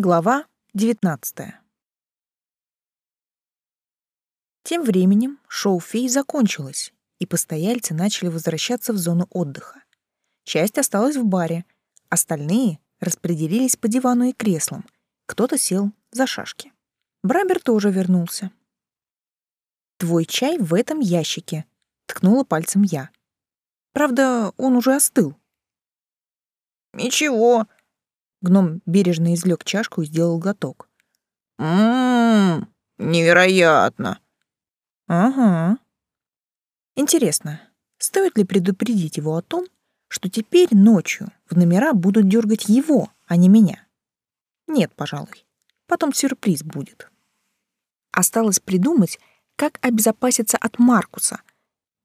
Глава 19. Тем временем шоу фей закончилось, и постояльцы начали возвращаться в зону отдыха. Часть осталась в баре, остальные распределились по дивану и креслам, кто-то сел за шашки. Брабер тоже вернулся. «Твой чай в этом ящике», — ткнула пальцем я. Правда, он уже остыл. «Ничего», Гном бережно извлек чашку и сделал глоток. «Ммм, невероятно!» «Ага. Интересно, стоит ли предупредить его о том, что теперь ночью в номера будут дергать его, а не меня? Нет, пожалуй. Потом сюрприз будет. Осталось придумать, как обезопаситься от Маркуса.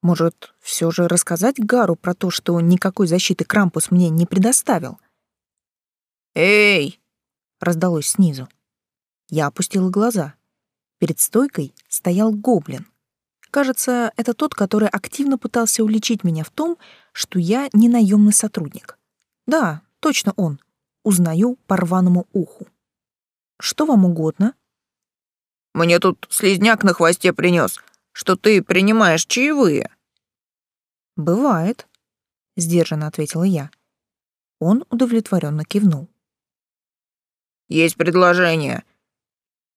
Может, все же рассказать Гару про то, что никакой защиты Крампус мне не предоставил — «Эй!» — раздалось снизу. Я опустила глаза. Перед стойкой стоял гоблин. Кажется, это тот, который активно пытался уличить меня в том, что я не наемный сотрудник. Да, точно он. Узнаю по рваному уху. Что вам угодно? Мне тут слизняк на хвосте принес, что ты принимаешь чаевые. Бывает, сдержанно ответила я. Он удовлетворенно кивнул. Есть предложение.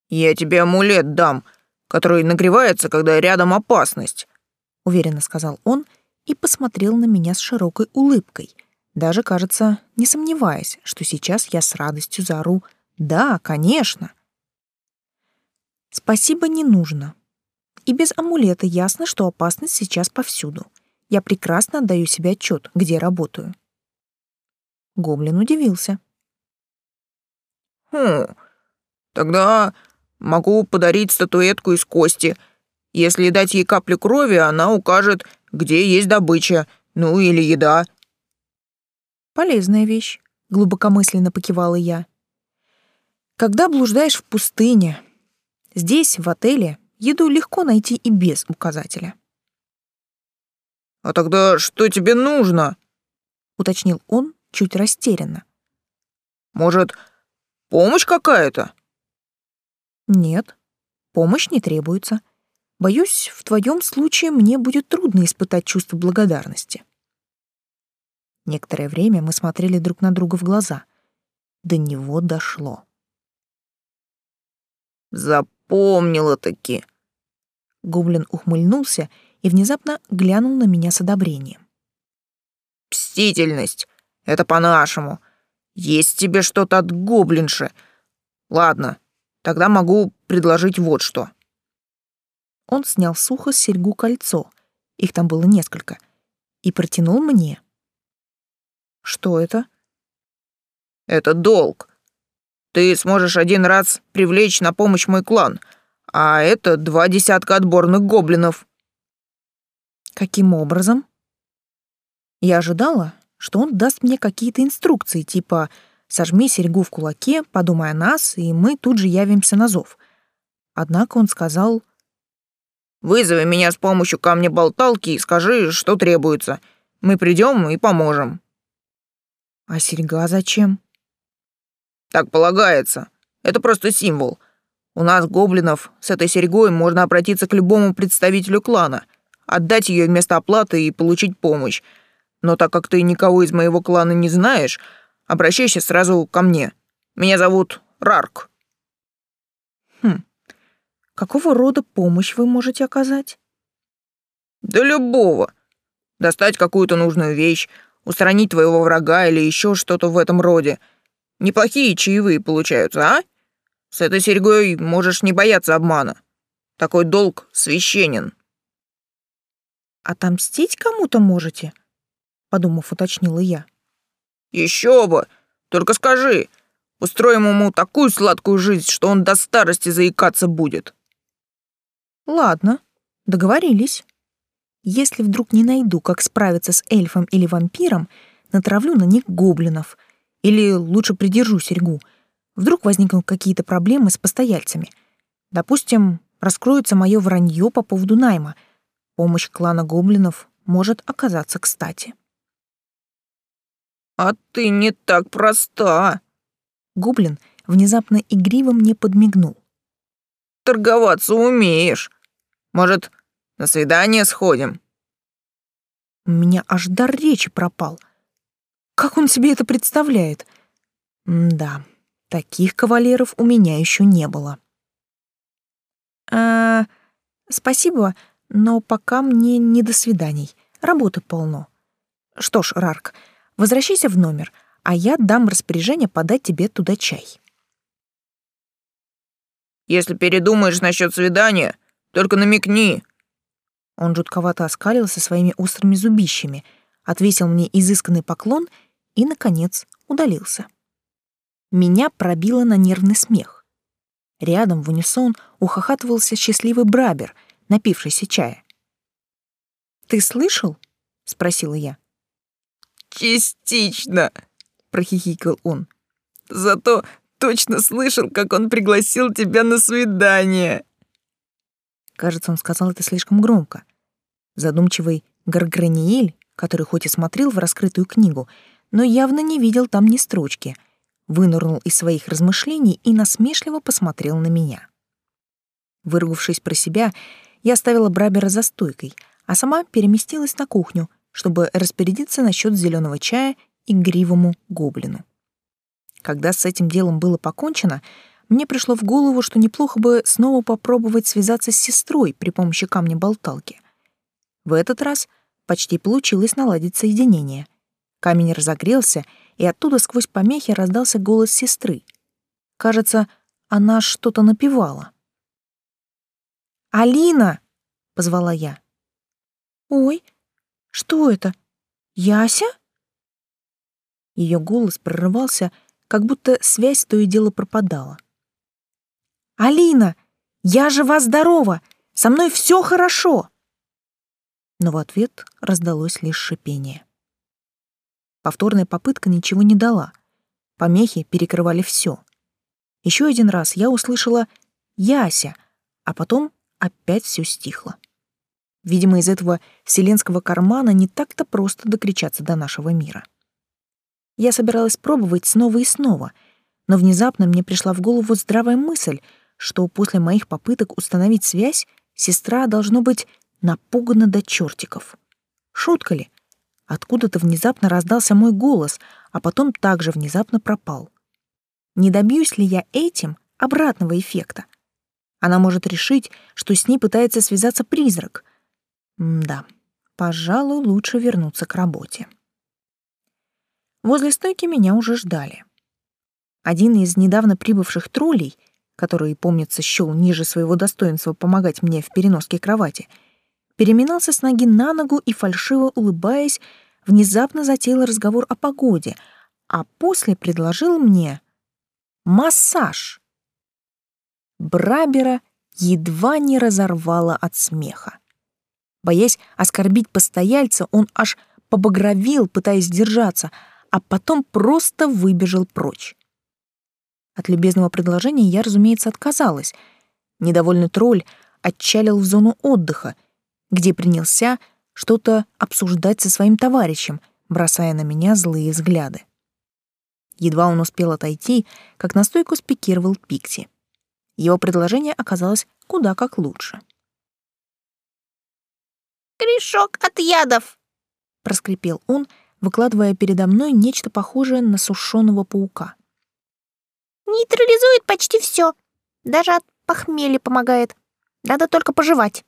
Я тебе амулет дам, который нагревается, когда рядом опасность», — уверенно сказал он и посмотрел на меня с широкой улыбкой, даже, кажется, не сомневаясь, что сейчас я с радостью заору «Да, конечно». Спасибо не нужно. И без амулета ясно, что опасность сейчас повсюду. Я прекрасно отдаю себе отчет, где работаю. Гоблин удивился. «Хм, тогда могу подарить статуэтку из кости. Если дать ей каплю крови, она укажет, где есть добыча, ну или еда». «Полезная вещь», — глубокомысленно покивала я. «Когда блуждаешь в пустыне, здесь, в отеле, еду легко найти и без указателя». «А тогда что тебе нужно?» — уточнил он чуть растерянно. «Может, Помощь какая-то? Нет, помощь не требуется. Боюсь, в твоем случае мне будет трудно испытать чувство благодарности. Некоторое время мы смотрели друг на друга в глаза. До него дошло. Запомнила-таки. Гоблин ухмыльнулся и внезапно глянул на меня с одобрением. Мстительность. Это по-нашему. Есть тебе что-то от гоблинши. Ладно, тогда могу предложить вот что. Он снял сухо с серьгу кольцо, их там было несколько, и протянул мне. Что это? Это долг. Ты сможешь один раз привлечь на помощь мой клан, а это два десятка отборных гоблинов. Каким образом? Я ожидала, что он даст мне какие-то инструкции, типа «сожми серьгу в кулаке, подумай о нас, и мы тут же явимся на зов». Однако он сказал «Вызови меня с помощью камня-болталки и скажи, что требуется. Мы придем и поможем». «А серьга зачем?» «Так полагается. Это просто символ. У нас, гоблинов, с этой серьгой можно обратиться к любому представителю клана, отдать ее вместо оплаты и получить помощь. Но так как ты никого из моего клана не знаешь, обращайся сразу ко мне. Меня зовут Рарк». «Хм. Какого рода помощь вы можете оказать?» «Да любого. Достать какую-то нужную вещь, устранить твоего врага или еще что-то в этом роде. Неплохие чаевые получаются, а? С этой серьгой можешь не бояться обмана. Такой долг священен». «Отомстить кому-то можете?» Подумав, уточнила я. Еще бы! Только скажи, устроим ему такую сладкую жизнь, что он до старости заикаться будет. Ладно, договорились. Если вдруг не найду, как справиться с эльфом или вампиром, натравлю на них гоблинов. Или лучше придержу серьгу. Вдруг возникнут какие-то проблемы с постояльцами. Допустим, раскроется мое вранье по поводу найма. Помощь клана гоблинов может оказаться кстати. «А ты не так проста!» Гоблин внезапно игриво мне подмигнул. «Торговаться умеешь. Может, на свидание сходим?» У меня аж дар речи пропал. Как он себе это представляет? М да, таких кавалеров у меня еще не было. А, спасибо, но пока мне не до свиданий. Работы полно. Что ж, Рарк, возвращайся в номер, а я дам распоряжение подать тебе туда чай. Если передумаешь насчет свидания, только намекни. Он жутковато оскалился своими острыми зубищами, отвесил мне изысканный поклон и, наконец, удалился. Меня пробило на нервный смех. Рядом в унисон ухахатывался счастливый брабер, напившийся чая. «Ты слышал?» — спросила я. «Частично», — прохихикал он. «Зато точно слышал, как он пригласил тебя на свидание». Кажется, он сказал это слишком громко. Задумчивый Гарграниэль, который хоть и смотрел в раскрытую книгу, но явно не видел там ни строчки, вынырнул из своих размышлений и насмешливо посмотрел на меня. Выругавшись про себя, я оставила Брабера за стойкой, а сама переместилась на кухню, чтобы распорядиться насчет зеленого чая и гривому гоблину. Когда с этим делом было покончено, мне пришло в голову, что неплохо бы снова попробовать связаться с сестрой при помощи камня-болталки. В этот раз почти получилось наладить соединение. Камень разогрелся, и оттуда сквозь помехи раздался голос сестры. Кажется, она что-то напевала. «Алина!» — позвала я. «Ой, что это? Яся?» Ее голос прорывался, как будто связь то и дело пропадала. «Алина, я жива-здорова! Со мной все хорошо!» Но в ответ раздалось лишь шипение. Повторная попытка ничего не дала. Помехи перекрывали все. Еще один раз я услышала «Яся», а потом опять все стихло. Видимо, из этого вселенского кармана не так-то просто докричаться до нашего мира. Я собиралась пробовать снова и снова, но внезапно мне пришла в голову здравая мысль, что после моих попыток установить связь сестра, должно быть, напугана до чертиков. Шутка ли? Откуда-то внезапно раздался мой голос, а потом также внезапно пропал. Не добьюсь ли я этим обратного эффекта? Она может решить, что с ней пытается связаться призрак — да, пожалуй, лучше вернуться к работе. Возле стойки меня уже ждали. Один из недавно прибывших троллей, который, помнится, счёл ниже своего достоинства помогать мне в переноске кровати, переминался с ноги на ногу и, фальшиво улыбаясь, внезапно затеял разговор о погоде, а после предложил мне массаж. Брабера едва не разорвало от смеха. Боясь оскорбить постояльца, он аж побагровел, пытаясь держаться, а потом просто выбежал прочь. От любезного предложения я, разумеется, отказалась. Недовольный тролль отчалил в зону отдыха, где принялся что-то обсуждать со своим товарищем, бросая на меня злые взгляды. Едва он успел отойти, как на стойку спикировал Пикси. Его предложение оказалось куда как лучше. Корешок от ядов!» — проскрипел он, выкладывая передо мной нечто похожее на сушеного паука. «Нейтрализует почти все. Даже от похмелья помогает. Надо только пожевать».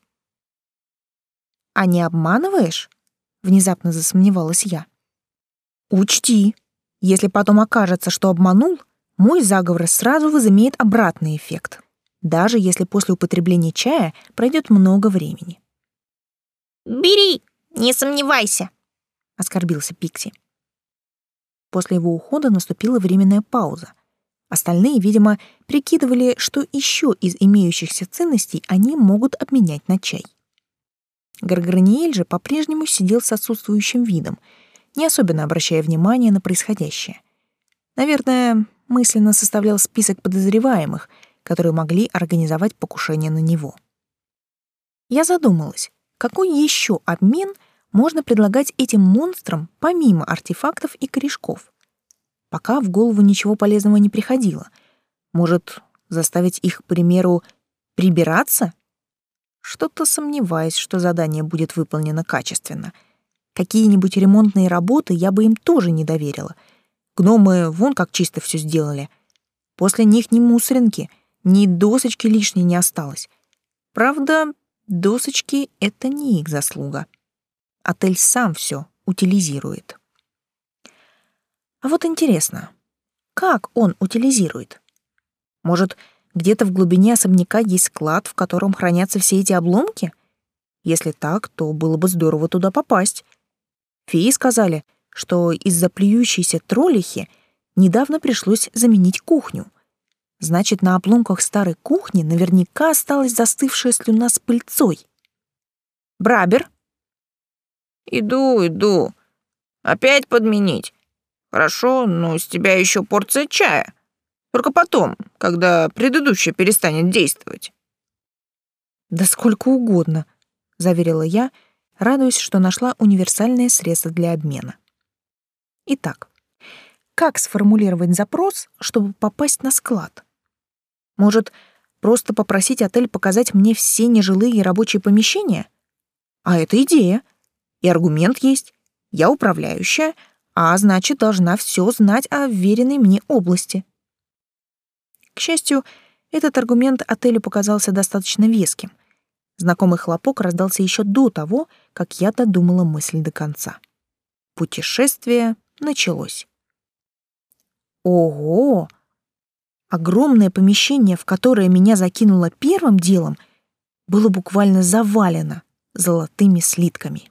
«А не обманываешь?» — внезапно засомневалась я. «Учти, если потом окажется, что обманул, мой заговор сразу возымеет обратный эффект, даже если после употребления чая пройдет много времени». «Бери, не сомневайся», — оскорбился Пикси. После его ухода наступила временная пауза. Остальные, видимо, прикидывали, что еще из имеющихся ценностей они могут обменять на чай. Гарграниэль же по-прежнему сидел с отсутствующим видом, не особенно обращая внимания на происходящее. Наверное, мысленно составлял список подозреваемых, которые могли организовать покушение на него. Я задумалась, какой еще обмен можно предлагать этим монстрам помимо артефактов и корешков? Пока в голову ничего полезного не приходило, Может, заставить их, к примеру, прибираться? Что-то сомневаюсь, что задание будет выполнено качественно. Какие-нибудь ремонтные работы я бы им тоже не доверила. Гномы вон как чисто все сделали. После них ни мусоринки, ни досочки лишней не осталось. Правда, досочки — это не их заслуга. Отель сам все утилизирует. А вот интересно, как он утилизирует? Может, где-то в глубине особняка есть склад, в котором хранятся все эти обломки? Если так, то было бы здорово туда попасть. Феи сказали, что из-за плюющейся троллихи недавно пришлось заменить кухню. Значит, на обломках старой кухни наверняка осталась застывшая слюна с пыльцой. «Брабер?» «Иду, иду. Опять подменить. Хорошо, но с тебя еще порция чая. Только потом, когда предыдущая перестанет действовать». «Да сколько угодно», — заверила я, радуясь, что нашла универсальное средство для обмена. Итак, как сформулировать запрос, чтобы попасть на склад? Может, просто попросить отель показать мне все нежилые рабочие помещения? А это идея. И аргумент есть. Я управляющая, а значит, должна все знать о веренной мне области. К счастью, этот аргумент отелю показался достаточно веским. Знакомый хлопок раздался еще до того, как я додумала мысль до конца. Путешествие началось. Ого! Огромное помещение, в которое меня закинуло первым делом, было буквально завалено золотыми слитками.